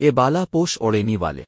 اے بالا پوش اوڑینی والے۔